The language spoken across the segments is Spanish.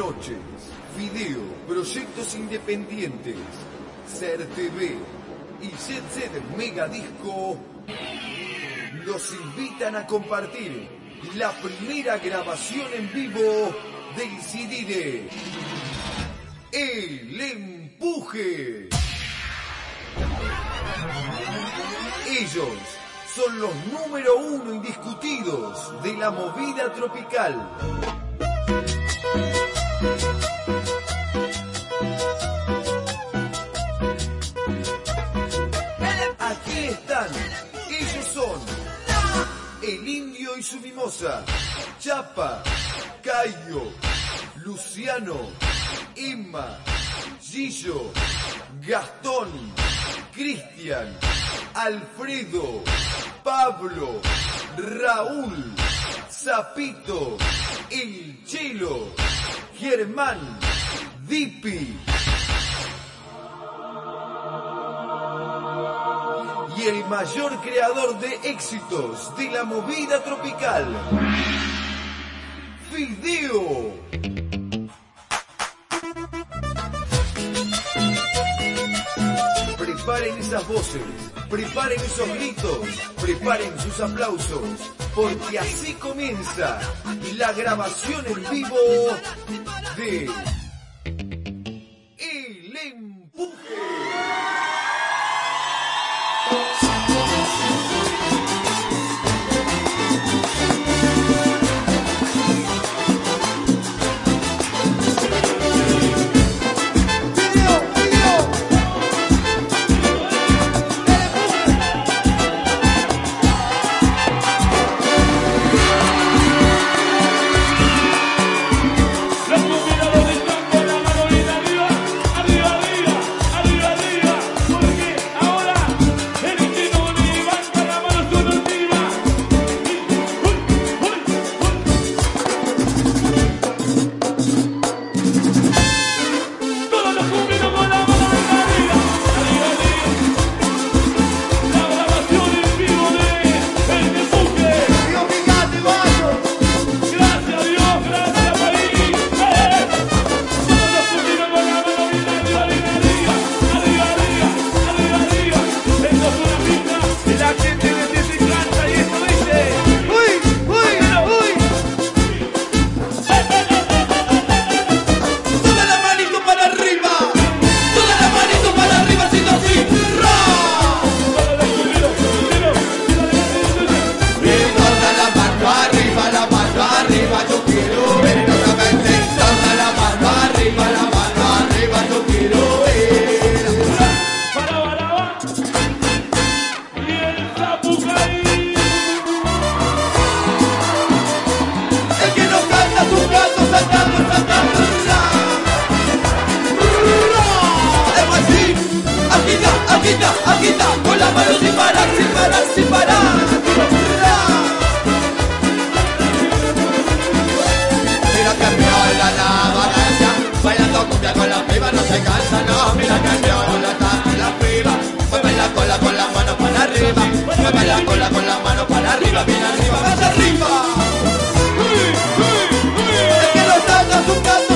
noches. Video, proyectos independientes, Ser y Jet Set Mega Disco los invitan a compartir la primera grabación en vivo del CD El Empuje. Ellos son los número uno indiscutidos de la movida tropical. Aquí están. Ellos son el indio y su mimosa, Chapa, Cayo, Luciano, Emma, Gillo, Gastón, Cristian, Alfredo, Pablo, Raúl, Zapito, El Chelo, Germán, Dipi. Y el mayor creador de éxitos de la movida tropical, Fideo. Preparen esas voces, preparen esos gritos, preparen sus aplausos, porque así comienza la grabación en vivo de se cansa, no. Mira que viola está la piba, mueve la cola con la mano para arriba, mueve la cola con la mano para arriba, bien arriba, más arriba. Es que no salta su canto,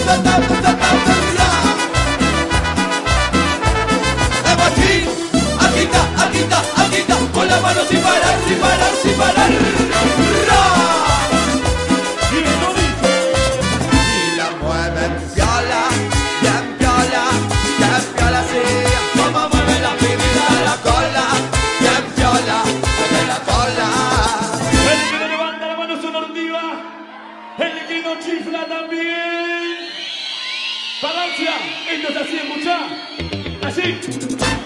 con la mano sin parar, sin parar, sin parar. Palancia, esto es así, escuchá. Así.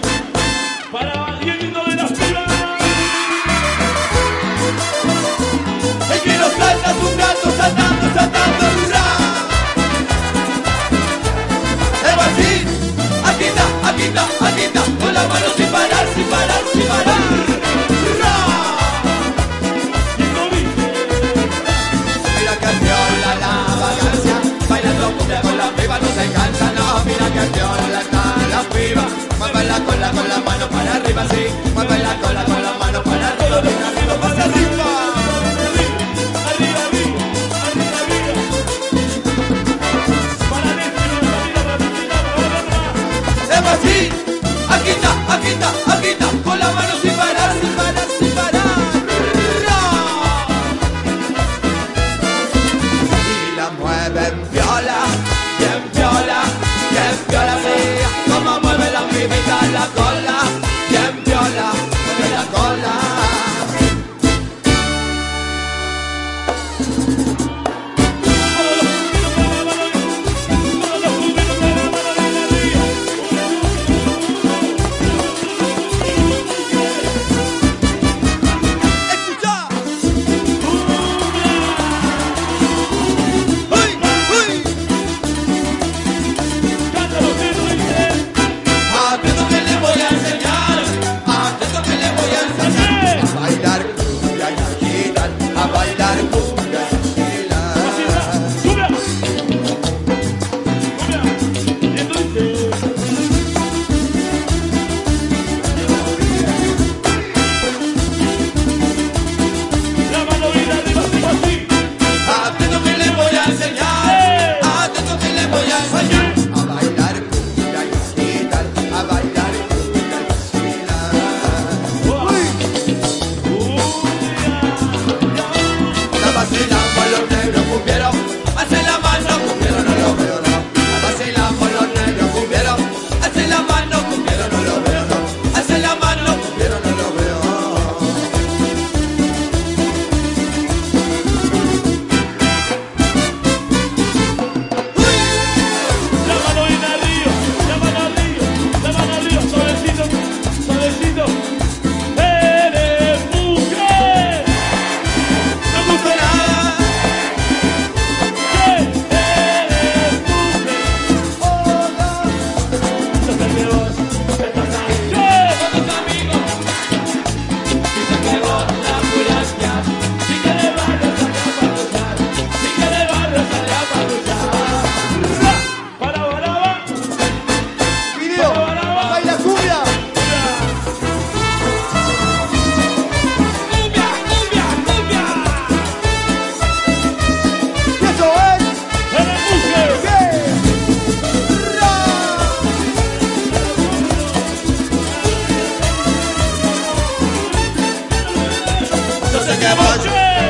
que vos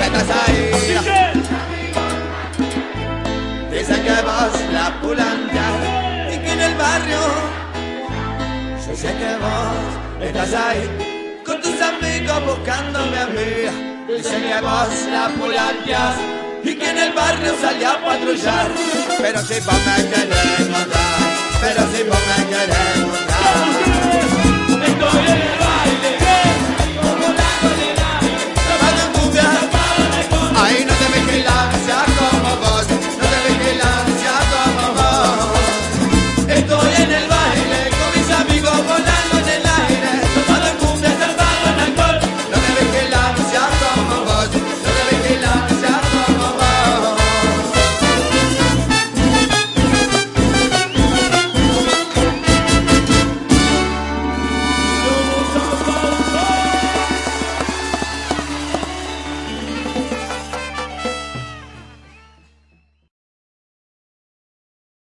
estás ahí. Dice que vos la pulanta y que en el barrio. Yo que vos estás ahí con tus amigos buscándome a mí. Dice que vos la pulanteas y que en el barrio salí a patrullar. Pero si vos me querés matar, pero si vos me querés matar.